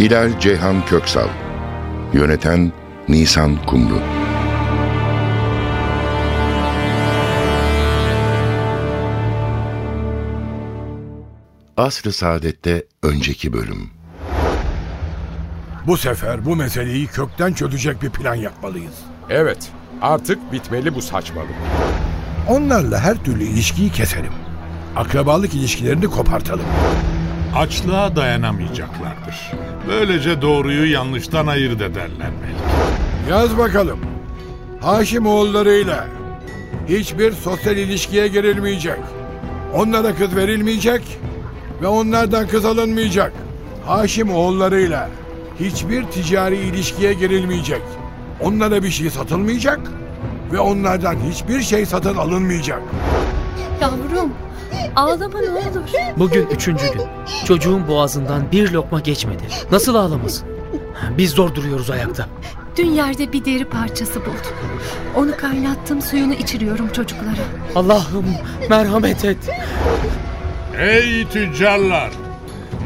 Hilal Ceyhan Köksal Yöneten Nisan Kumru Asr-ı Saadet'te önceki bölüm Bu sefer bu meseleyi kökten çözecek bir plan yapmalıyız. Evet, artık bitmeli bu saçmalık. Onlarla her türlü ilişkiyi keselim. Akrabalık ilişkilerini kopartalım. Açlığa dayanamayacaklardır. Böylece doğruyu yanlıştan ayırt ederler belki. Yaz bakalım. Haşim oğullarıyla hiçbir sosyal ilişkiye girilmeyecek. Onlara kız verilmeyecek ve onlardan kız alınmayacak. Haşim oğullarıyla hiçbir ticari ilişkiye girilmeyecek. Onlara bir şey satılmayacak ve onlardan hiçbir şey satın alınmayacak. Yavrum ağlama ne olur. Bugün üçüncü gün. Çocuğun boğazından bir lokma geçmedi. Nasıl ağlamasın? Biz zor duruyoruz ayakta. Dün yerde bir deri parçası buldum. Onu kaynattım suyunu içiriyorum çocuklara. Allah'ım merhamet et. Ey tüccarlar!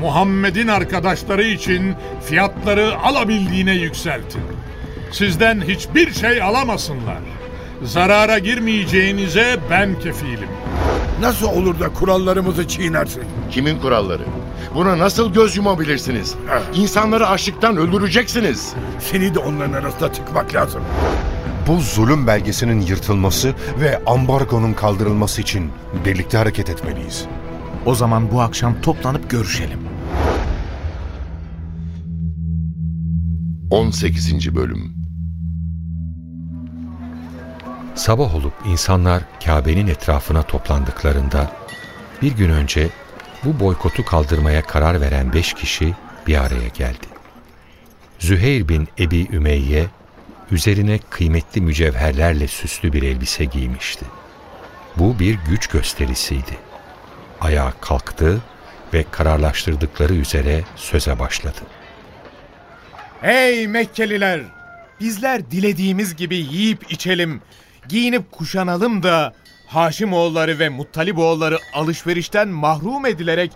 Muhammed'in arkadaşları için fiyatları alabildiğine yükseltin. Sizden hiçbir şey alamasınlar. Zarara girmeyeceğinize ben kefilim. Nasıl olur da kurallarımızı çiğnersin? Kimin kuralları? Buna nasıl göz yumabilirsiniz? İnsanları açlıktan öldüreceksiniz. Seni de onların arasında tıkmak lazım. Bu zulüm belgesinin yırtılması ve ambargonun kaldırılması için birlikte hareket etmeliyiz. O zaman bu akşam toplanıp görüşelim. 18. Bölüm Sabah olup insanlar Kabe'nin etrafına toplandıklarında bir gün önce bu boykotu kaldırmaya karar veren beş kişi bir araya geldi. Züheyr bin Ebi Ümeyye üzerine kıymetli mücevherlerle süslü bir elbise giymişti. Bu bir güç gösterisiydi. Ayağa kalktı ve kararlaştırdıkları üzere söze başladı. Ey Mekkeliler! Bizler dilediğimiz gibi yiyip içelim, giyinip kuşanalım da Haşimoğulları ve Muttaliboğulları alışverişten mahrum edilerek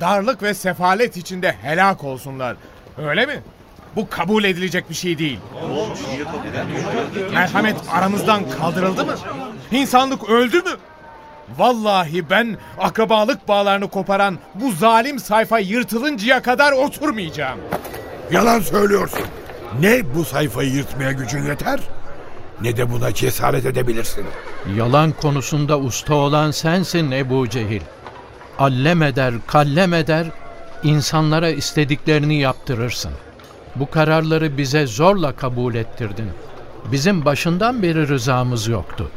darlık ve sefalet içinde helak olsunlar. Öyle mi? Bu kabul edilecek bir şey değil. Merhamet aramızdan kaldırıldı mı? İnsanlık öldü mü? Vallahi ben akrabalık bağlarını koparan bu zalim sayfa yırtılıncaya kadar oturmayacağım. Yalan söylüyorsun. Ne bu sayfayı yırtmaya gücün yeter ne de buna cesaret edebilirsin. Yalan konusunda usta olan sensin Ebu Cehil. Allem eder, kallem eder, insanlara istediklerini yaptırırsın. Bu kararları bize zorla kabul ettirdin. Bizim başından beri rızamız yoktu.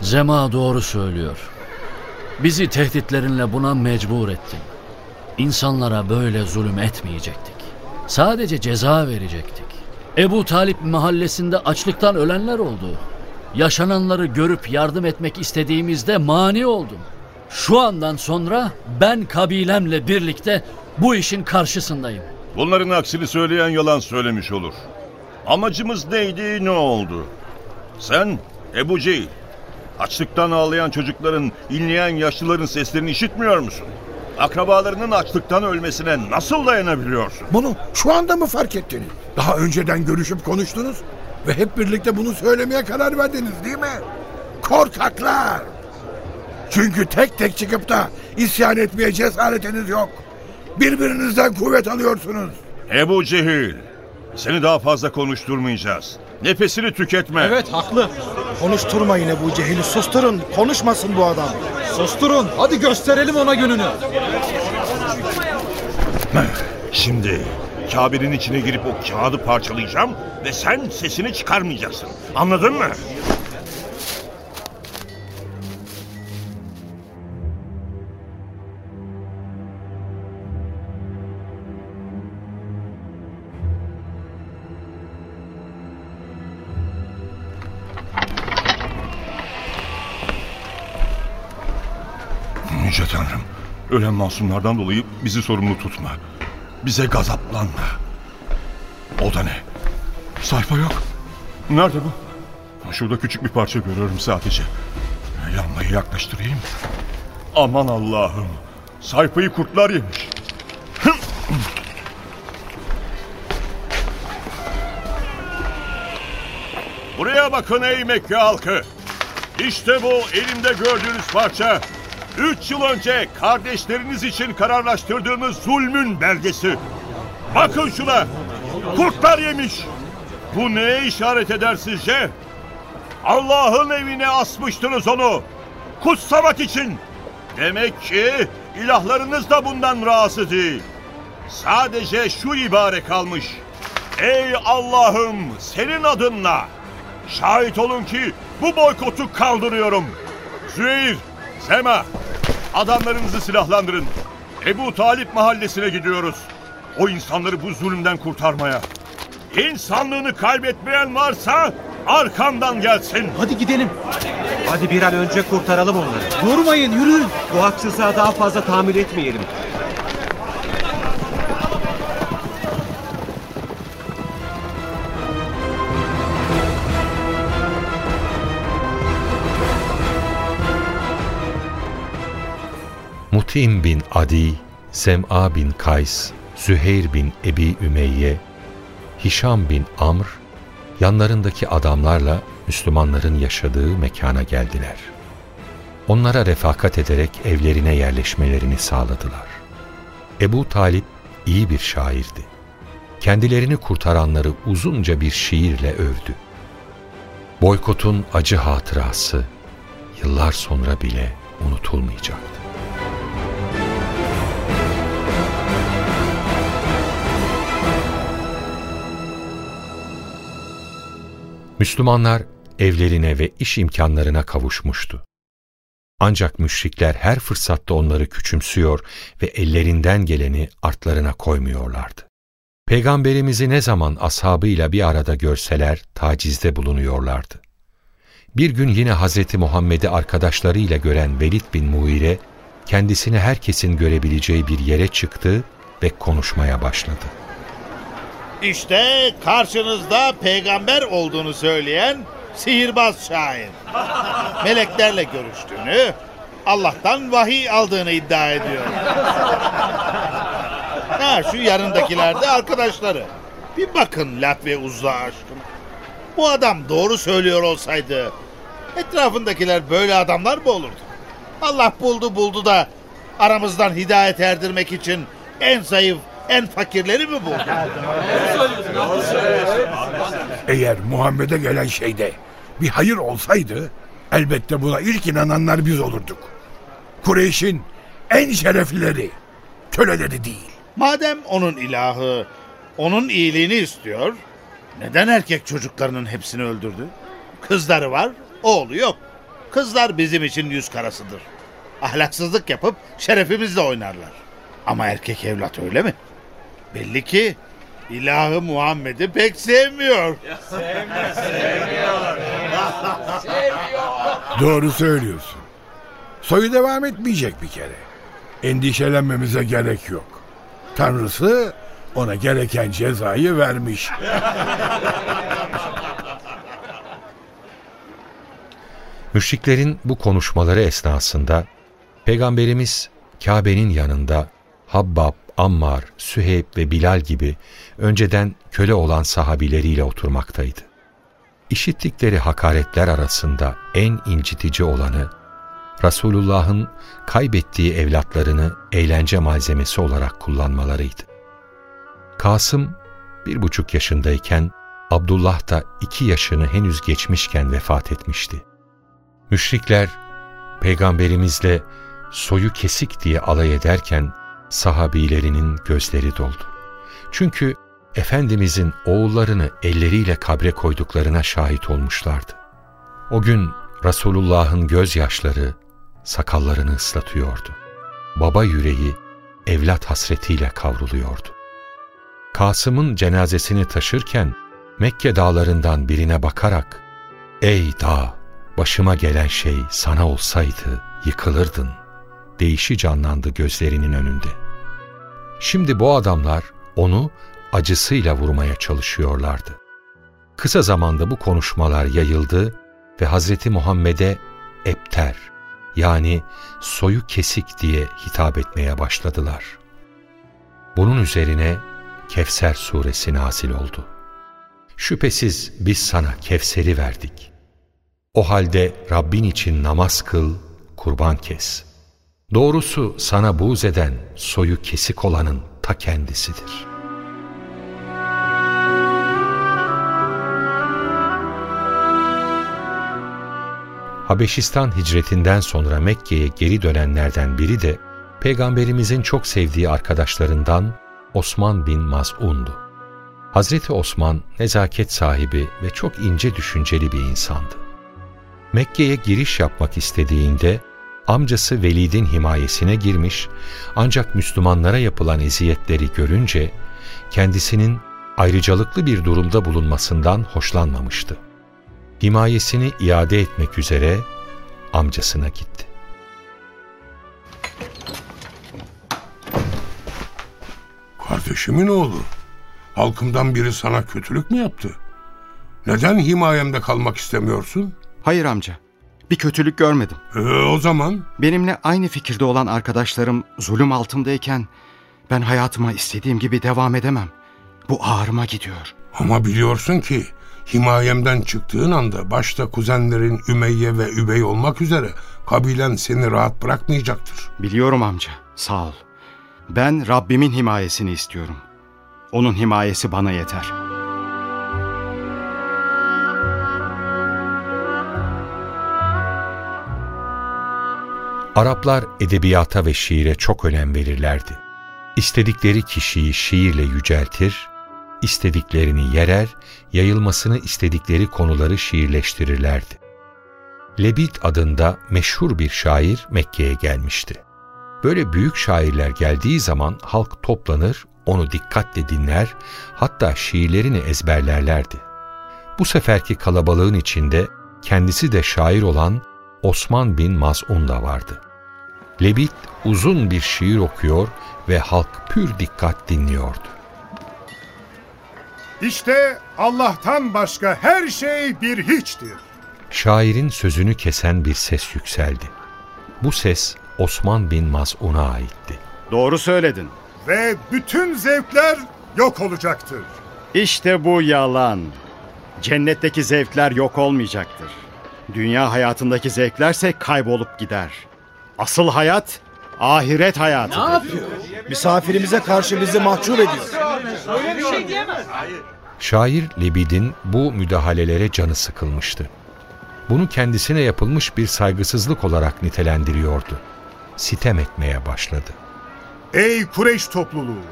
Zema doğru söylüyor. Bizi tehditlerinle buna mecbur ettin. İnsanlara böyle zulüm etmeyecektik. Sadece ceza verecektik. Ebu Talip mahallesinde açlıktan ölenler oldu. Yaşananları görüp yardım etmek istediğimizde mani oldun. Şu andan sonra ben kabilemle birlikte bu işin karşısındayım. Bunların aksini söyleyen yalan söylemiş olur. Amacımız neydi, ne oldu? Sen Ebu Cehil, açlıktan ağlayan çocukların, inleyen yaşlıların seslerini işitmiyor musun? Akrabalarının açlıktan ölmesine nasıl dayanabiliyorsun? Bunu şu anda mı fark ettiniz? Daha önceden görüşüp konuştunuz ve hep birlikte bunu söylemeye karar verdiniz değil mi? Korkaklar! Çünkü tek tek çıkıp da isyan etmeye cesaretiniz yok. Birbirinizden kuvvet alıyorsunuz. Ebu Cehil, seni daha fazla konuşturmayacağız. Nefesini tüketme. Evet haklı. Konuşturmayın Ebu Cehil'i susturun. Konuşmasın bu adam. Susturun. Hadi gösterelim ona gününü. Şimdi Kabe'nin içine girip o kağıdı parçalayacağım ve sen sesini çıkarmayacaksın. Anladın mı? Ölen masumlardan dolayı bizi sorumlu tutma. Bize gazaplanma. O da ne? Sayfa yok. Nerede bu? Şurada küçük bir parça görüyorum sadece. Yanmayı yaklaştırayım. Aman Allah'ım. Sayfayı kurtlar yemiş. Buraya bakın ey Mekke halkı. İşte bu elimde gördüğünüz parça. Üç yıl önce kardeşleriniz için kararlaştırdığımız zulmün belgesi. Bakın şuna. Kurtlar yemiş. Bu neye işaret eder sizce? Allah'ın evine asmıştınız onu. Kutsamak için. Demek ki ilahlarınız da bundan rahatsız değil. Sadece şu ibare kalmış. Ey Allah'ım senin adınla. Şahit olun ki bu boykotu kaldırıyorum. Züheyr, Sema, adamlarınızı silahlandırın. Ebu Talip mahallesine gidiyoruz. O insanları bu zulümden kurtarmaya. İnsanlığını kaybetmeyen varsa arkamdan gelsin. Hadi gidelim. Hadi bir an önce kurtaralım onları. Durmayın yürüyün. Bu haksızlığa daha fazla tahammül etmeyelim. Mutim bin Adi, Sem'a bin Kays, Züheyr bin Ebi Ümeyye, Hişam bin Amr, yanlarındaki adamlarla Müslümanların yaşadığı mekana geldiler. Onlara refakat ederek evlerine yerleşmelerini sağladılar. Ebu Talip iyi bir şairdi. Kendilerini kurtaranları uzunca bir şiirle övdü. Boykotun acı hatırası yıllar sonra bile unutulmayacaktı. Müslümanlar evlerine ve iş imkanlarına kavuşmuştu. Ancak müşrikler her fırsatta onları küçümsüyor ve ellerinden geleni artlarına koymuyorlardı. Peygamberimizi ne zaman ashabıyla bir arada görseler tacizde bulunuyorlardı. Bir gün yine Hazreti Muhammed'i arkadaşlarıyla gören Velid bin Muire, kendisini herkesin görebileceği bir yere çıktı ve konuşmaya başladı. İşte karşınızda peygamber olduğunu söyleyen sihirbaz şair. Meleklerle görüştüğünü, Allah'tan vahiy aldığını iddia ediyor. Ha şu yanındakiler de arkadaşları. Bir bakın Lat ve Uzza aşkım. Bu adam doğru söylüyor olsaydı etrafındakiler böyle adamlar mı olurdu? Allah buldu buldu da aramızdan hidayet erdirmek için en zayıf, en fakirleri mi buldu? Eğer Muhammed'e gelen şeyde bir hayır olsaydı elbette buna ilk inananlar biz olurduk. Kureyş'in en şereflileri, köleleri değil. Madem onun ilahı onun iyiliğini istiyor, neden erkek çocuklarının hepsini öldürdü? Kızları var, oğlu yok. Kızlar bizim için yüz karasıdır. Ahlaksızlık yapıp şerefimizle oynarlar. Ama erkek evlat öyle mi? Belli ki ilahı Muhammed'i pek sevmiyor. Sevmiyor, Doğru söylüyorsun. Soyu devam etmeyecek bir kere. Endişelenmemize gerek yok. Tanrısı ona gereken cezayı vermiş. Müşriklerin bu konuşmaları esnasında Peygamberimiz Kabe'nin yanında Habbab, Ammar, Süheyb ve Bilal gibi önceden köle olan sahabileriyle oturmaktaydı. İşittikleri hakaretler arasında en incitici olanı Resulullah'ın kaybettiği evlatlarını eğlence malzemesi olarak kullanmalarıydı. Kasım bir buçuk yaşındayken Abdullah da iki yaşını henüz geçmişken vefat etmişti. Müşrikler peygamberimizle soyu kesik diye alay ederken sahabilerinin gözleri doldu. Çünkü Efendimizin oğullarını elleriyle kabre koyduklarına şahit olmuşlardı. O gün Resulullah'ın gözyaşları sakallarını ıslatıyordu. Baba yüreği evlat hasretiyle kavruluyordu. Kasım'ın cenazesini taşırken Mekke dağlarından birine bakarak ''Ey dağ, başıma gelen şey sana olsaydı yıkılırdın.'' Değişi canlandı gözlerinin önünde. Şimdi bu adamlar onu acısıyla vurmaya çalışıyorlardı. Kısa zamanda bu konuşmalar yayıldı ve Hazreti Muhammed'e epter yani soyu kesik diye hitap etmeye başladılar. Bunun üzerine Kevser suresi nazil oldu. Şüphesiz biz sana Kevser'i verdik. O halde Rabbin için namaz kıl, kurban kes. Doğrusu sana buğz eden soyu kesik olanın ta kendisidir.'' Habeşistan hicretinden sonra Mekke'ye geri dönenlerden biri de Peygamberimizin çok sevdiği arkadaşlarından Osman bin Maz'un'du. Hazreti Osman nezaket sahibi ve çok ince düşünceli bir insandı. Mekke'ye giriş yapmak istediğinde amcası Velid'in himayesine girmiş ancak Müslümanlara yapılan eziyetleri görünce kendisinin ayrıcalıklı bir durumda bulunmasından hoşlanmamıştı himayesini iade etmek üzere amcasına gitti. Kardeşimin oğlu. Halkımdan biri sana kötülük mü yaptı? Neden himayemde kalmak istemiyorsun? Hayır amca. Bir kötülük görmedim. Ee, o zaman? Benimle aynı fikirde olan arkadaşlarım zulüm altındayken ben hayatıma istediğim gibi devam edemem. Bu ağrıma gidiyor. Ama biliyorsun ki himayemden çıktığın anda başta kuzenlerin Ümeyye ve Übey olmak üzere kabilen seni rahat bırakmayacaktır. Biliyorum amca, sağ ol. Ben Rabbimin himayesini istiyorum. Onun himayesi bana yeter. Araplar edebiyata ve şiire çok önem verirlerdi. İstedikleri kişiyi şiirle yüceltir, istediklerini yerer, yayılmasını istedikleri konuları şiirleştirirlerdi. Lebit adında meşhur bir şair Mekke'ye gelmişti. Böyle büyük şairler geldiği zaman halk toplanır, onu dikkatle dinler, hatta şiirlerini ezberlerlerdi. Bu seferki kalabalığın içinde kendisi de şair olan Osman bin Maz'un da vardı. Lebit uzun bir şiir okuyor ve halk pür dikkat dinliyordu. İşte Allah'tan başka her şey bir hiçtir. Şairin sözünü kesen bir ses yükseldi. Bu ses Osman bin Maz'un'a aitti. Doğru söyledin. Ve bütün zevkler yok olacaktır. İşte bu yalan. Cennetteki zevkler yok olmayacaktır. Dünya hayatındaki zevklerse kaybolup gider. Asıl hayat ahiret hayatı. Ne yapıyor? Misafirimize karşı bizi mahcup ediyor. Öyle bir şey diyemez. Şair Lebid'in bu müdahalelere canı sıkılmıştı. Bunu kendisine yapılmış bir saygısızlık olarak nitelendiriyordu. Sitem etmeye başladı. Ey Kureyş topluluğu!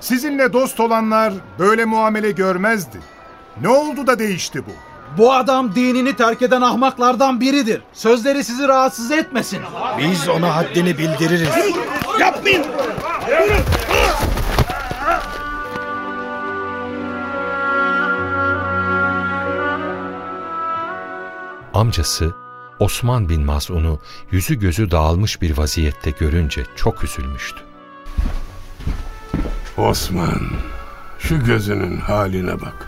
Sizinle dost olanlar böyle muamele görmezdi. Ne oldu da değişti bu? Bu adam dinini terk eden ahmaklardan biridir. Sözleri sizi rahatsız etmesin. Biz ona haddini bildiririz. Yapmayın! Amcası Osman bin Maz'un'u yüzü gözü dağılmış bir vaziyette görünce çok üzülmüştü. Osman, şu gözünün haline bak.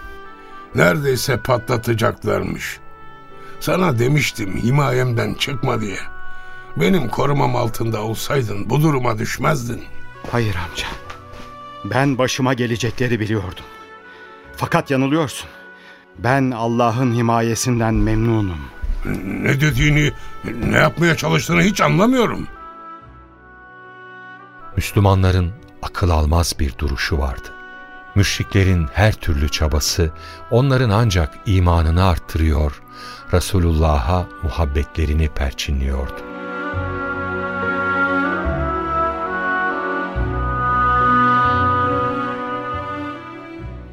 Neredeyse patlatacaklarmış. Sana demiştim himayemden çıkma diye. Benim korumam altında olsaydın bu duruma düşmezdin. Hayır amca. Ben başıma gelecekleri biliyordum. Fakat yanılıyorsun. Ben Allah'ın himayesinden memnunum. Ne dediğini, ne yapmaya çalıştığını hiç anlamıyorum. Müslümanların akıl almaz bir duruşu vardı. Müşriklerin her türlü çabası onların ancak imanını arttırıyor, Resulullah'a muhabbetlerini perçinliyordu.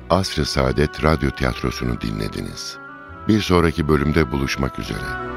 Asr-ı Saadet Radyo Tiyatrosu'nu dinlediniz. Bir sonraki bölümde buluşmak üzere.